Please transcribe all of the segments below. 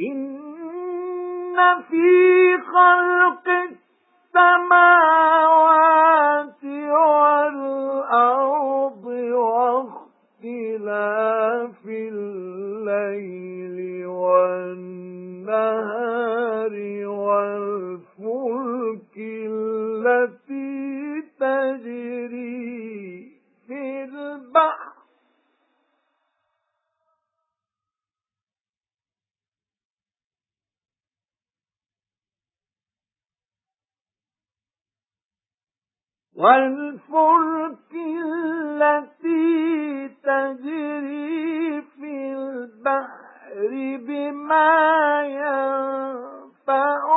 إِنَّ فِي خَلْقِ السَّمَاوَاتِ وَالْأَرْضِ وَاخْتِلَافِ اللَّيْلِ وَالْفُلْكِ الَّتِي تَجْرِي فِي الْبَحْرِ بِمَا يَنفَعُ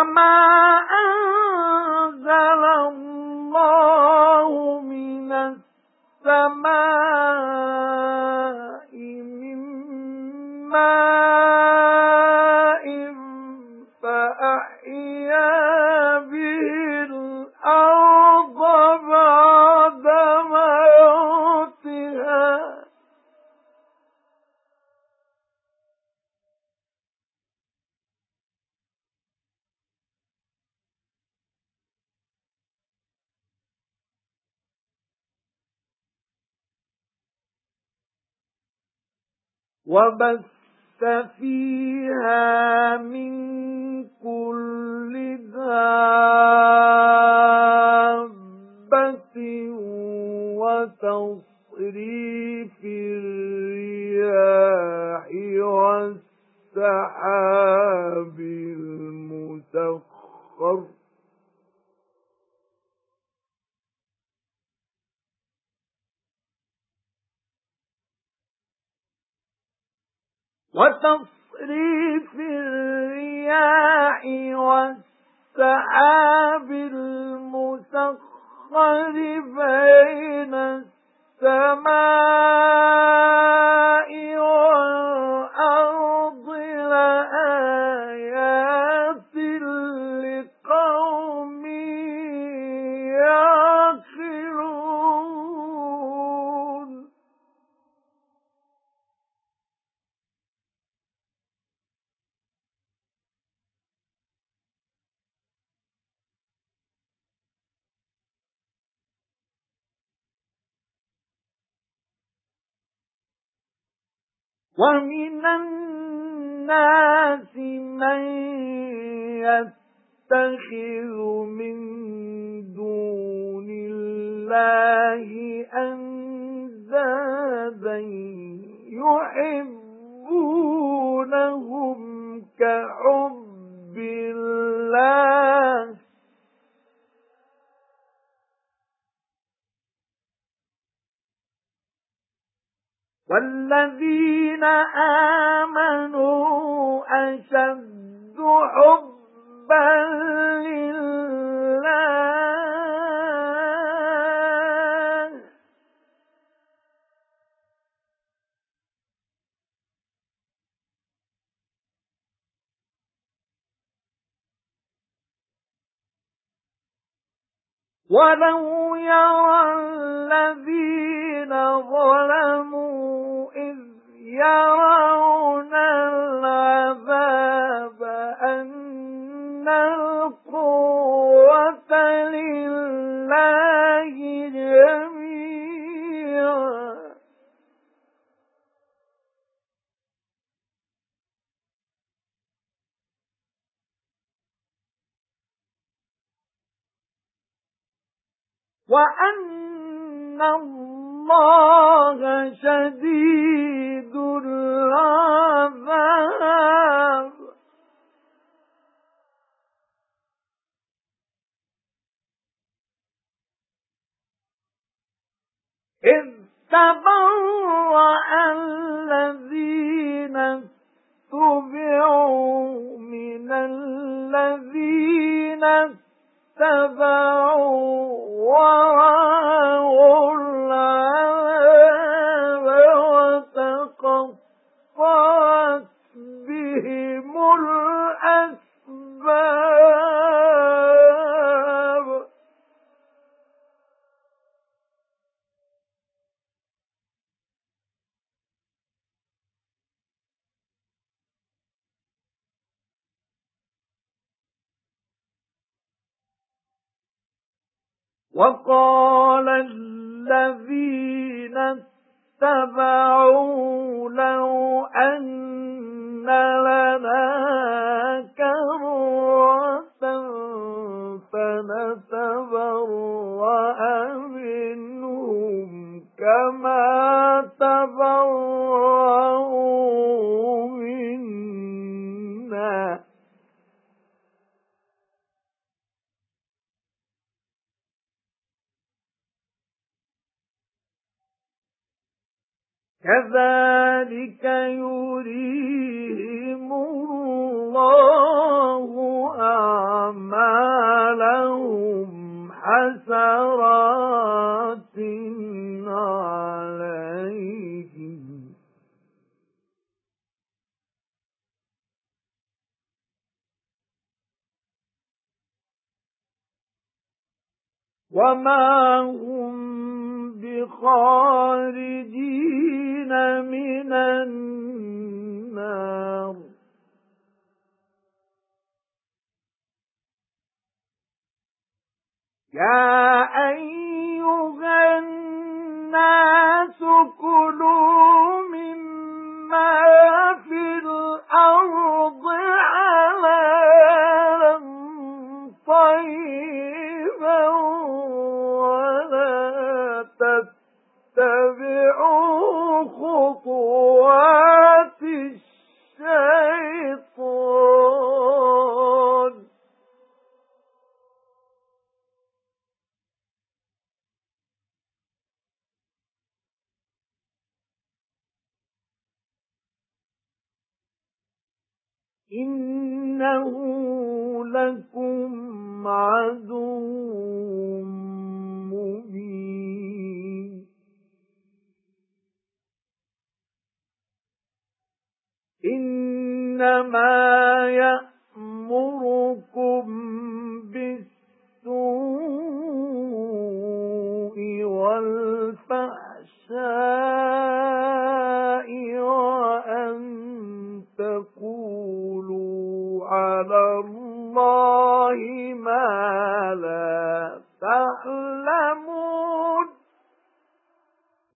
وَمَا أَنزَلَ وَبَثَّ فِيهَا مِن كُلِّ دَابَّةٍ وَتَصْرِيفِ الرِّياحِ وَالسَّحَابِ الْمُسَخَّرِ وَتَصْرِيفِ الرِّيَاحِ وَالسَّحَابِ الْمُسَخَّرِ بَيْنَ السَّمَاءِ وَمِنَ النَّاسِ مَن يَتَّخِذُ مِن دُونِ اللَّهِ أَندَادًا يُحِبُّونَهُمْ وَالَّذِينَ آمَنُوا أَشَدُّ حُبًّا لِلَّهِ. وَلَوْ يَرَى الَّذِينَ ظَلَمُوا يَرَوْنَ الْعَذَابَ أَنَّ الْقُوَّةَ لِلَّهِ جَمِيعًا. وَأَنَّ اللَّهَ شَدِيدُ تَبَرَّ وَقَالَ الَّذِينَ اتَّبَعُوا لَوْ أَنَّ لَنَا كَرَّةً فَنَتَبَرَّأَ مِنْهُمْ كَمَا تَبَرَّؤُوا كَذَلِكَ يُرِيهِمُ اللَّهُ أَعْمَالَهُمْ حَسَرَاتٍ عَلَيْهِمْ. وَمَا هُمْ بِخَارِجِينَ خُطُوَاتِ الشَّيْطَانِ. إِنَّهُ لَكُمْ عَدُوٌّ إِنَّمَا يَأْمُرُكُم